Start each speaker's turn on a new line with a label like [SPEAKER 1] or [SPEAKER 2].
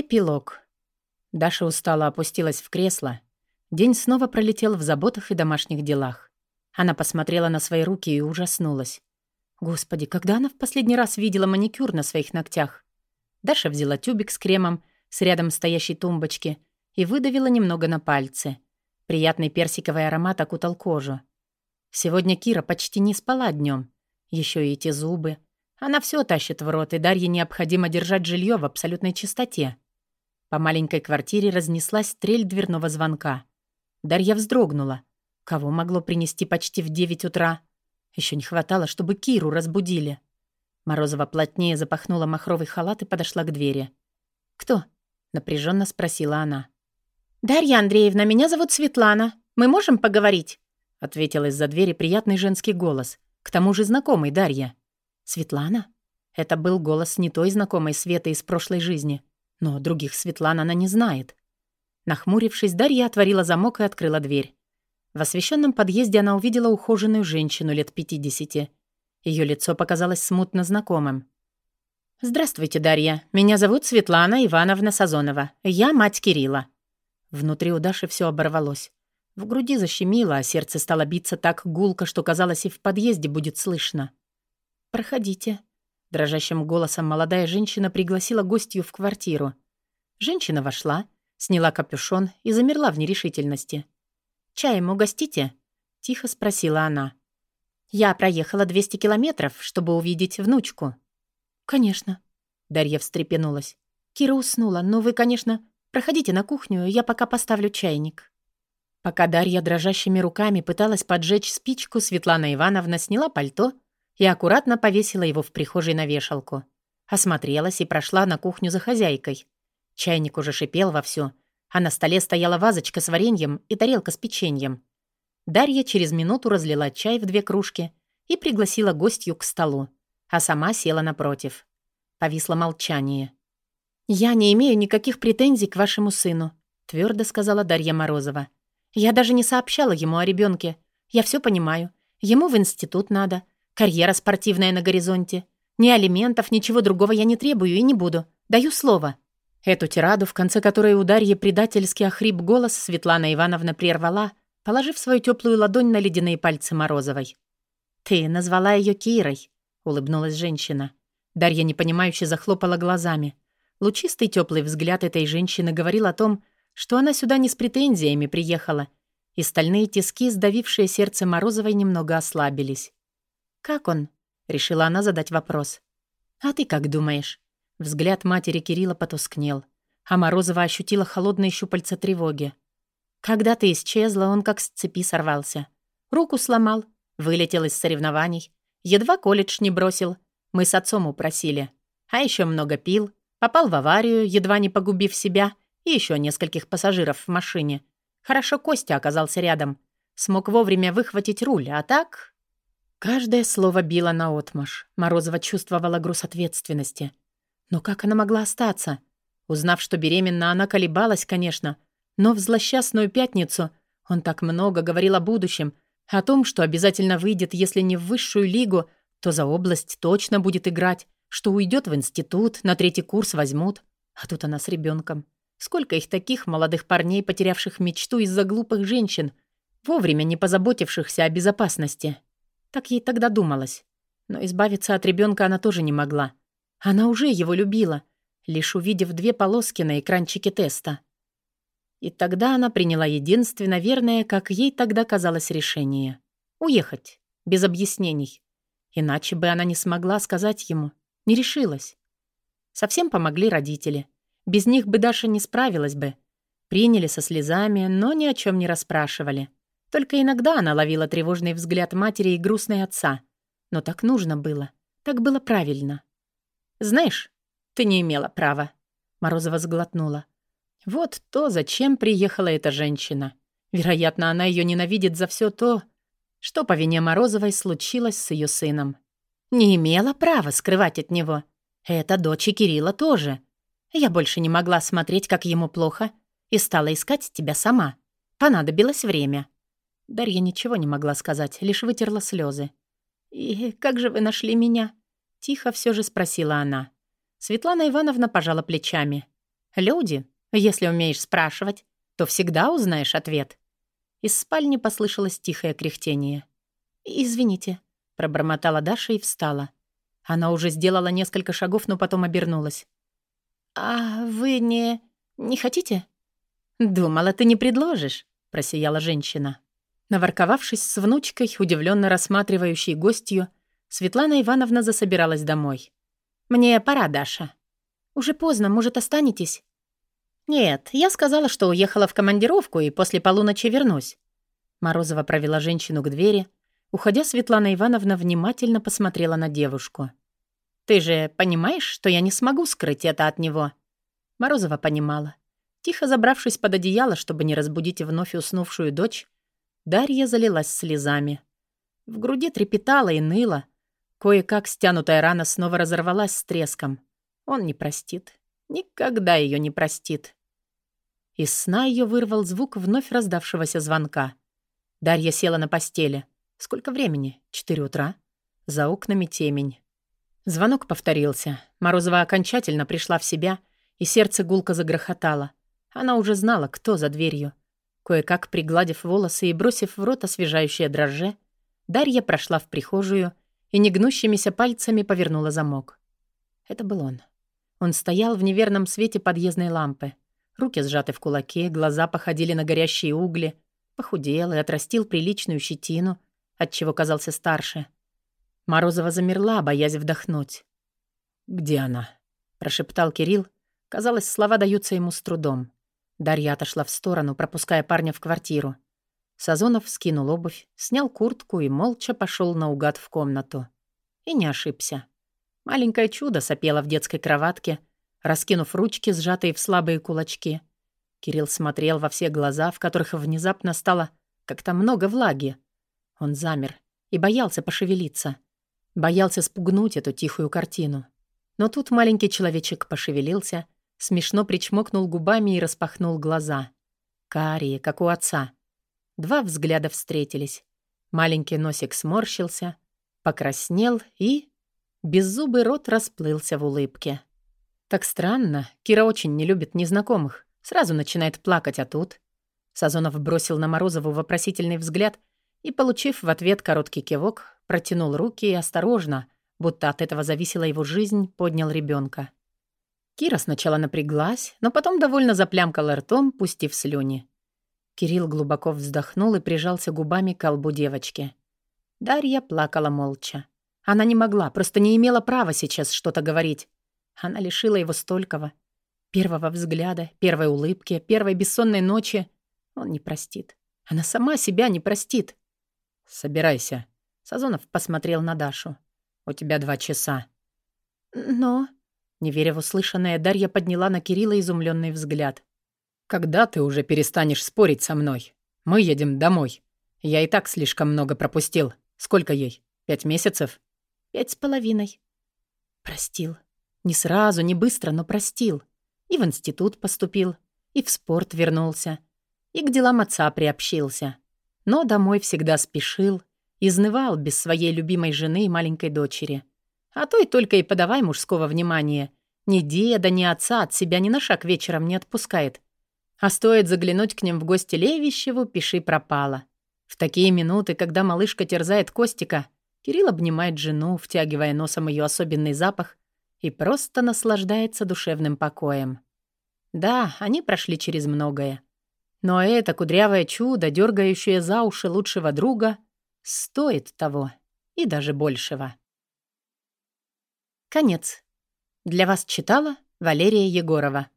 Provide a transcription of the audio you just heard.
[SPEAKER 1] Эпилог. Даша устало опустилась в кресло. День снова пролетел в заботах и домашних делах. Она посмотрела на свои руки и ужаснулась. Господи, когда она в последний раз видела маникюр на своих ногтях? Даша взяла тюбик с кремом с рядом стоящей тумбочки и выдавила немного на пальцы. Приятный персиковый аромат окутал кожу. Сегодня Кира почти не спала днем. Еще и эти зубы — она все тащит в рот, и Дарье необходимо держать жилье в абсолютной чистоте. По маленькой квартире разнеслась стрель дверного звонка. Дарья вздрогнула. Кого могло принести почти в девять утра? Еще не хватало, чтобы Киру разбудили. Морозова плотнее запахнула махровый халат и подошла к двери. «Кто?» — напряженно спросила она.
[SPEAKER 2] «Дарья Андреевна, меня зовут Светлана. Мы можем поговорить?»
[SPEAKER 1] — ответил из-за двери приятный женский голос. К тому же знакомый Дарья. Светлана? Это был голос не той знакомой Светы из прошлой жизни. Но других Светлан она не знает. Нахмурившись, Дарья отворила замок и открыла дверь. В освещенном подъезде она увидела ухоженную женщину лет 50. Ее лицо показалось смутно знакомым. «Здравствуйте, Дарья. Меня зовут Светлана Ивановна Сазонова. Я мать Кирилла». Внутри у Даши все оборвалось. В груди защемило, а сердце стало биться так гулко, что казалось, и в подъезде будет слышно. «Проходите». Дрожащим голосом молодая женщина пригласила гостью в квартиру. Женщина вошла, сняла капюшон и замерла в нерешительности. «Чаем угостите?» — тихо спросила она. «Я проехала 200 километров, чтобы увидеть внучку». «Конечно». Дарья встрепенулась. «Кира уснула, но вы, конечно, проходите на кухню, я пока поставлю чайник». Пока Дарья дрожащими руками пыталась поджечь спичку, Светлана Ивановна сняла пальто — и аккуратно повесила его в прихожей на вешалку. Осмотрелась и прошла на кухню за хозяйкой. Чайник уже шипел вовсю, а на столе стояла вазочка с вареньем и тарелка с печеньем. Дарья через минуту разлила чай в две кружки и пригласила гостью к столу, а сама села напротив. Повисло молчание. «Я не имею никаких претензий к вашему сыну», твердо сказала Дарья Морозова. «Я даже не сообщала ему о ребенке. Я все понимаю. Ему в институт надо. Карьера спортивная на горизонте. Ни алиментов, ничего другого я не требую и не буду. Даю слово». Эту тираду, в конце которой у Дарьи предательски охрип голос, Светлана Ивановна прервала, положив свою теплую ладонь на ледяные пальцы Морозовой. «Ты назвала ее Кирой», — улыбнулась женщина. Дарья непонимающе захлопала глазами. Лучистый теплый взгляд этой женщины говорил о том, что она сюда не с претензиями приехала, и стальные тиски, сдавившие сердце Морозовой, немного ослабились. «Как он?» — решила она задать вопрос. «А ты как думаешь?» Взгляд матери Кирилла потускнел, а Морозова ощутила холодные щупальца тревоги. «Когда ты исчезла, он как с цепи сорвался. Руку сломал, вылетел из соревнований, едва колледж не бросил. Мы с отцом упросили. А еще много пил, попал в аварию, едва не погубив себя, и еще нескольких пассажиров в машине. Хорошо Костя оказался рядом. Смог вовремя выхватить руль, а так... Каждое слово било наотмашь. Морозова чувствовала груз ответственности. Но как она могла остаться? Узнав, что беременна, она колебалась, конечно. Но в злосчастную пятницу он так много говорил о будущем, о том, что обязательно выйдет, если не в высшую лигу, то за область точно будет играть, что уйдет в институт, на третий курс возьмут. А тут она с ребенком. Сколько их таких молодых парней, потерявших мечту из-за глупых женщин, вовремя не позаботившихся о безопасности. Так ей тогда думалось. Но избавиться от ребенка она тоже не могла. Она уже его любила, лишь увидев две полоски на экранчике теста. И тогда она приняла единственно верное, как ей тогда казалось, решение. Уехать. Без объяснений. Иначе бы она не смогла сказать ему. Не решилась. Совсем помогли родители. Без них бы Даша не справилась бы. Приняли со слезами, но ни о чем не расспрашивали. Только иногда она ловила тревожный взгляд матери и грустный отца. Но так нужно было. Так было правильно. «Знаешь, ты не имела права», — Морозова сглотнула. «Вот то, зачем приехала эта женщина. Вероятно, она ее ненавидит за все то, что по вине Морозовой случилось с ее сыном. Не имела права скрывать от него. Это дочь Кирилла тоже. Я больше не могла смотреть, как ему плохо, и стала искать тебя сама. Понадобилось время. Дарья ничего не могла сказать, лишь вытерла слезы. «И как же вы нашли меня?» Тихо все же спросила она. Светлана Ивановна пожала плечами. Люди, если умеешь спрашивать, то всегда узнаешь ответ. Из спальни послышалось тихое кряхтение.
[SPEAKER 2] «Извините», — пробормотала Даша и встала.
[SPEAKER 1] Она уже сделала несколько шагов, но потом обернулась.
[SPEAKER 2] «А вы не... не хотите?»
[SPEAKER 1] «Думала, ты не предложишь», — просияла женщина. Наворковавшись с внучкой, удивленно рассматривающей гостью, Светлана Ивановна засобиралась домой. «Мне пора, Даша».
[SPEAKER 2] «Уже поздно, может, останетесь?»
[SPEAKER 1] «Нет, я сказала, что уехала в командировку и после полуночи вернусь». Морозова провела женщину к двери. Уходя, Светлана Ивановна внимательно посмотрела на девушку. «Ты же понимаешь, что я не смогу скрыть это от него?» Морозова понимала. Тихо забравшись под одеяло, чтобы не разбудить вновь уснувшую дочь, Дарья залилась слезами. В груди трепетала и ныла. Кое-как стянутая рана снова разорвалась с треском. Он не простит. Никогда ее не простит. Из сна ее вырвал звук вновь раздавшегося звонка. Дарья села на постели. Сколько времени? Четыре утра. За окнами темень. Звонок повторился. Морозова окончательно пришла в себя, и сердце гулко загрохотало. Она уже знала, кто за дверью. Кое-как пригладив волосы и бросив в рот освежающее дрожже, Дарья прошла в прихожую и негнущимися пальцами повернула замок. Это был он. Он стоял в неверном свете подъездной лампы. Руки сжаты в кулаке, глаза походили на горящие угли. Похудел и отрастил приличную щетину, отчего казался старше. Морозова замерла, боясь вдохнуть. «Где она?» — прошептал Кирилл. Казалось, слова даются ему с трудом. Дарья отошла в сторону, пропуская парня в квартиру. Сазонов скинул обувь, снял куртку и молча пошел наугад в комнату. И не ошибся. Маленькое чудо сопело в детской кроватке, раскинув ручки, сжатые в слабые кулачки. Кирилл смотрел во все глаза, в которых внезапно стало как-то много влаги. Он замер и боялся пошевелиться. Боялся спугнуть эту тихую картину. Но тут маленький человечек пошевелился, смешно причмокнул губами и распахнул глаза. Карие, как у отца. Два взгляда встретились. Маленький носик сморщился, покраснел и... Беззубый рот расплылся в улыбке. Так странно. Кира очень не любит незнакомых. Сразу начинает плакать, а тут... Сазонов бросил на Морозову вопросительный взгляд и, получив в ответ короткий кивок, протянул руки и осторожно, будто от этого зависела его жизнь, поднял ребенка. Кира сначала напряглась, но потом довольно заплямкала ртом, пустив слюни. Кирилл глубоко вздохнул и прижался губами к колбу девочки. Дарья плакала молча. Она не могла, просто не имела права сейчас что-то говорить. Она лишила его столького. Первого взгляда, первой улыбки, первой бессонной ночи. Он не простит. Она сама себя не простит. «Собирайся». Сазонов посмотрел на Дашу. «У тебя два часа».
[SPEAKER 2] «Но...»
[SPEAKER 1] Не веря в услышанное, Дарья подняла на Кирилла изумленный взгляд. «Когда ты уже перестанешь спорить со мной? Мы едем домой. Я и так слишком много пропустил. Сколько ей? Пять месяцев?»
[SPEAKER 2] «Пять с половиной».
[SPEAKER 1] «Простил», не сразу, не быстро, но простил. И в институт поступил, и в спорт вернулся, и к делам отца приобщился. Но домой всегда спешил, изнывал без своей любимой жены и маленькой дочери. А то и только и подавай мужского внимания. Ни деда, ни отца от себя ни на шаг вечером не отпускает. А стоит заглянуть к ним в гости Левищеву, пиши пропало. В такие минуты, когда малышка терзает Костика, Кирилл обнимает жену, втягивая носом ее особенный запах, и просто наслаждается душевным покоем. Да, они прошли через многое. Но это кудрявое чудо, дергающее за уши лучшего друга, стоит того и даже большего. Конец. Для вас читала Валерия Егорова.